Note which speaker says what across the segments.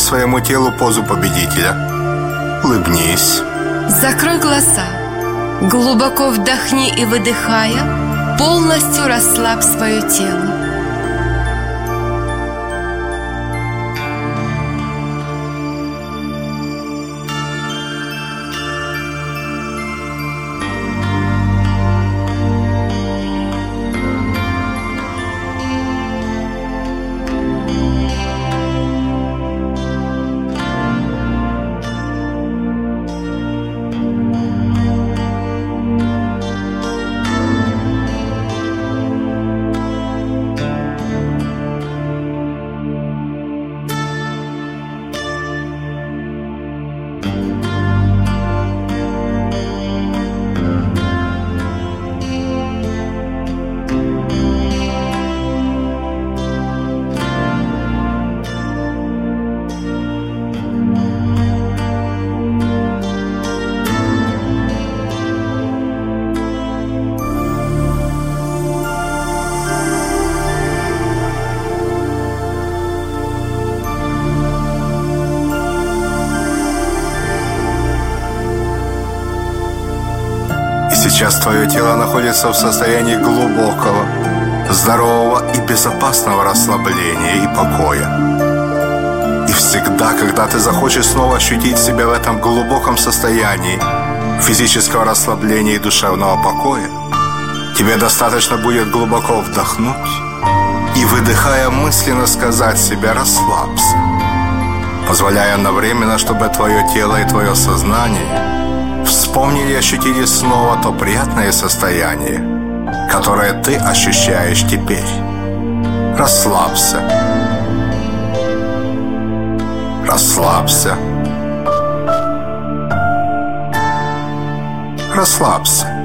Speaker 1: своему телу позу победителя. Улыбнись.
Speaker 2: Закрой глаза. Глубоко вдохни и выдыхая, полностью расслабь свое тело.
Speaker 1: Твое тело находится в состоянии глубокого, здорового и безопасного расслабления и покоя. И всегда, когда ты захочешь снова ощутить себя в этом глубоком состоянии физического расслабления и душевного покоя, тебе достаточно будет глубоко вдохнуть и, выдыхая мысленно, сказать себе «расслабься», позволяя одновременно, чтобы твое тело и твое сознание – вспомнили и ощутили снова то приятное состояние, которое ты ощущаешь теперь. Расслабься. Расслабься. Расслабься.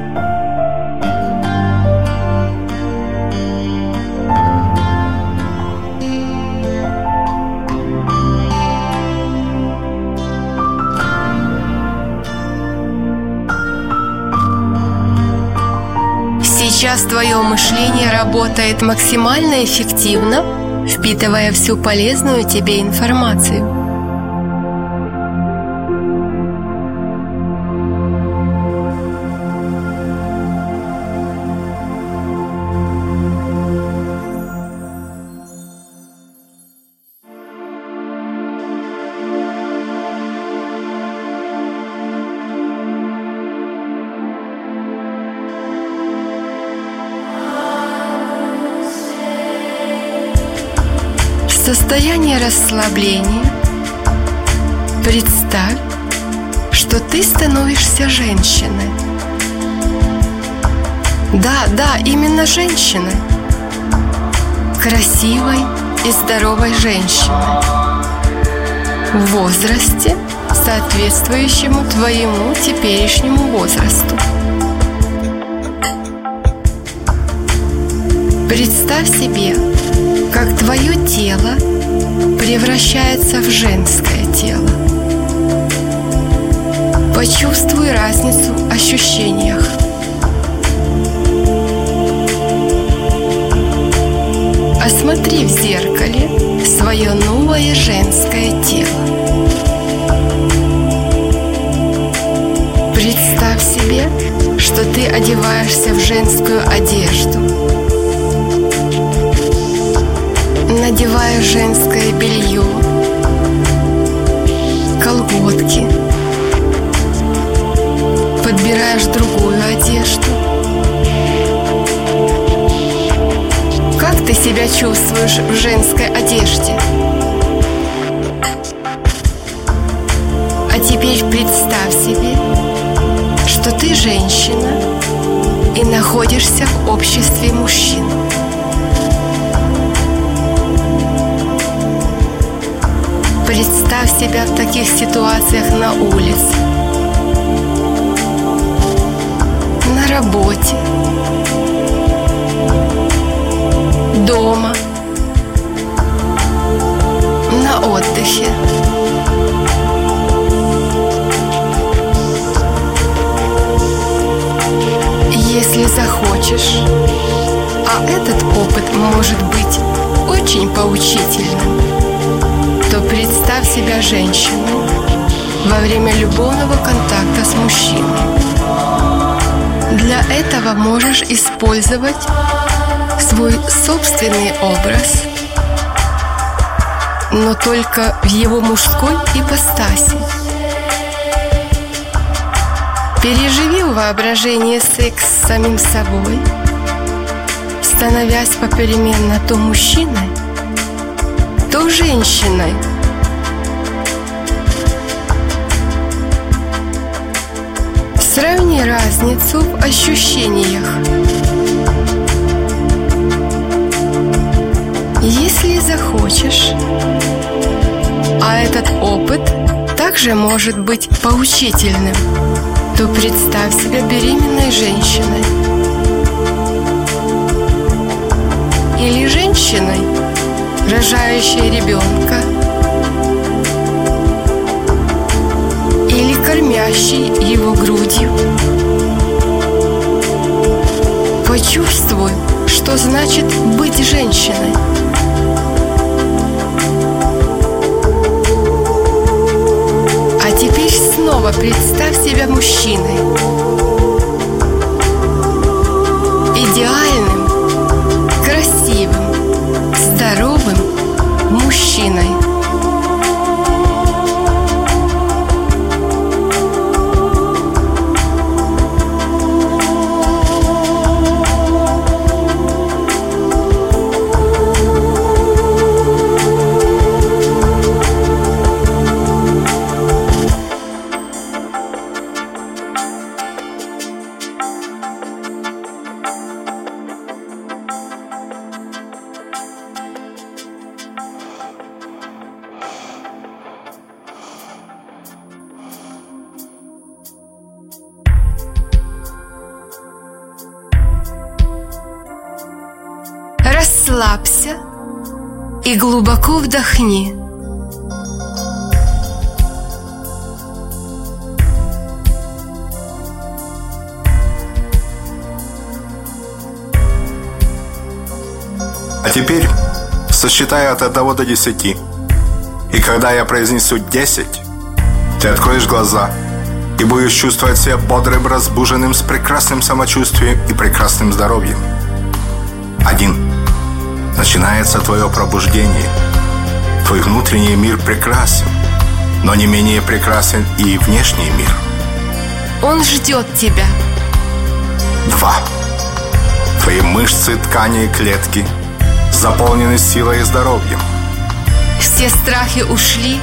Speaker 2: Сейчас твое мышление работает максимально эффективно, впитывая всю полезную тебе информацию. Состояние расслабления представь, что ты становишься женщиной. Да, да, именно женщиной. Красивой и здоровой женщиной. В возрасте, соответствующему твоему теперешнему возрасту. Представь себе, как твое тело превращается в женское тело. Почувствуй разницу в ощущениях. Осмотри в зеркале свое новое женское тело. Чувствуешь в женской одежде? А теперь представь себе, что ты женщина и находишься в обществе мужчин. Представь себя в таких ситуациях на улице, на работе, отдыхе. Если захочешь, а этот опыт может быть очень поучительным то представь себя женщиной во время любовного контакта с мужчиной. Для этого можешь использовать свой собственный образ, но только в его мужской ипостаси. Переживи в воображении секс с самим собой, становясь попеременно то мужчиной, то женщиной – Сравни разницу в ощущениях. Если захочешь, а этот опыт также может быть поучительным, то представь себя беременной женщиной. Или женщиной, рожающей ребенка – или кормящий его грудью. Почувствуй, что значит быть женщиной. Снова представь себя мужчиной. Идеальным, Расслабься и глубоко вдохни.
Speaker 1: А теперь сосчитай от 1 до 10. И когда я произнесу 10, ты откроешь глаза и будешь чувствовать себя бодрым, разбуженным, с прекрасным самочувствием и прекрасным здоровьем. Один. Начинается твое пробуждение. Твой внутренний мир прекрасен, но не менее прекрасен и внешний мир.
Speaker 2: Он ждет тебя.
Speaker 1: Два. Твои мышцы, ткани и клетки заполнены силой и здоровьем.
Speaker 2: Все страхи ушли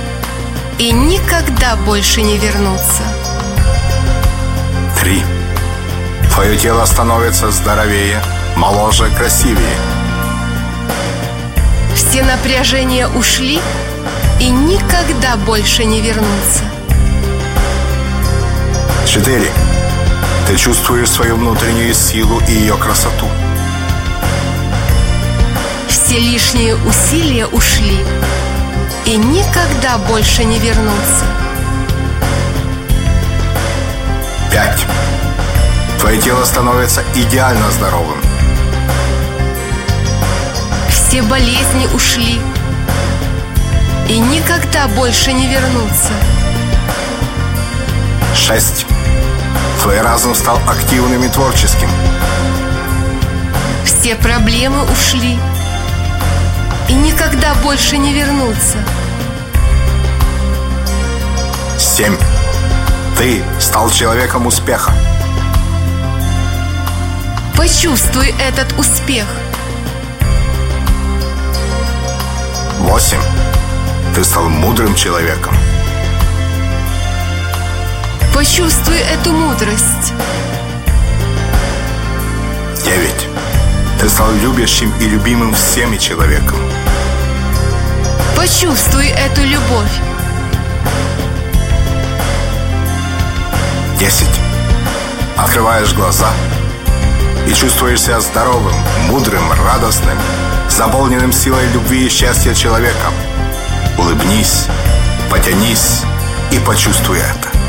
Speaker 2: и никогда больше не вернутся.
Speaker 1: Три. Твое тело становится здоровее, моложе, красивее.
Speaker 2: Все напряжения ушли и никогда больше не вернутся.
Speaker 1: Четыре. Ты чувствуешь свою внутреннюю силу и ее красоту.
Speaker 2: Все лишние усилия ушли и никогда больше не вернутся.
Speaker 1: Пять. Твое тело становится идеально здоровым.
Speaker 2: Все болезни ушли и никогда больше не вернутся.
Speaker 1: Шесть. Твой разум стал активным и творческим.
Speaker 2: Все проблемы ушли и никогда больше не вернутся.
Speaker 1: Семь. Ты стал человеком успеха.
Speaker 2: Почувствуй этот успех.
Speaker 1: Восемь. Ты стал мудрым человеком.
Speaker 2: Почувствуй эту мудрость.
Speaker 1: Девять. Ты стал любящим и любимым всеми человеком.
Speaker 2: Почувствуй эту любовь.
Speaker 1: Десять. Открываешь глаза и чувствуешь себя здоровым, мудрым, радостным, заполненным силой любви и счастья человеком. Улыбнись, потянись и почувствуй это.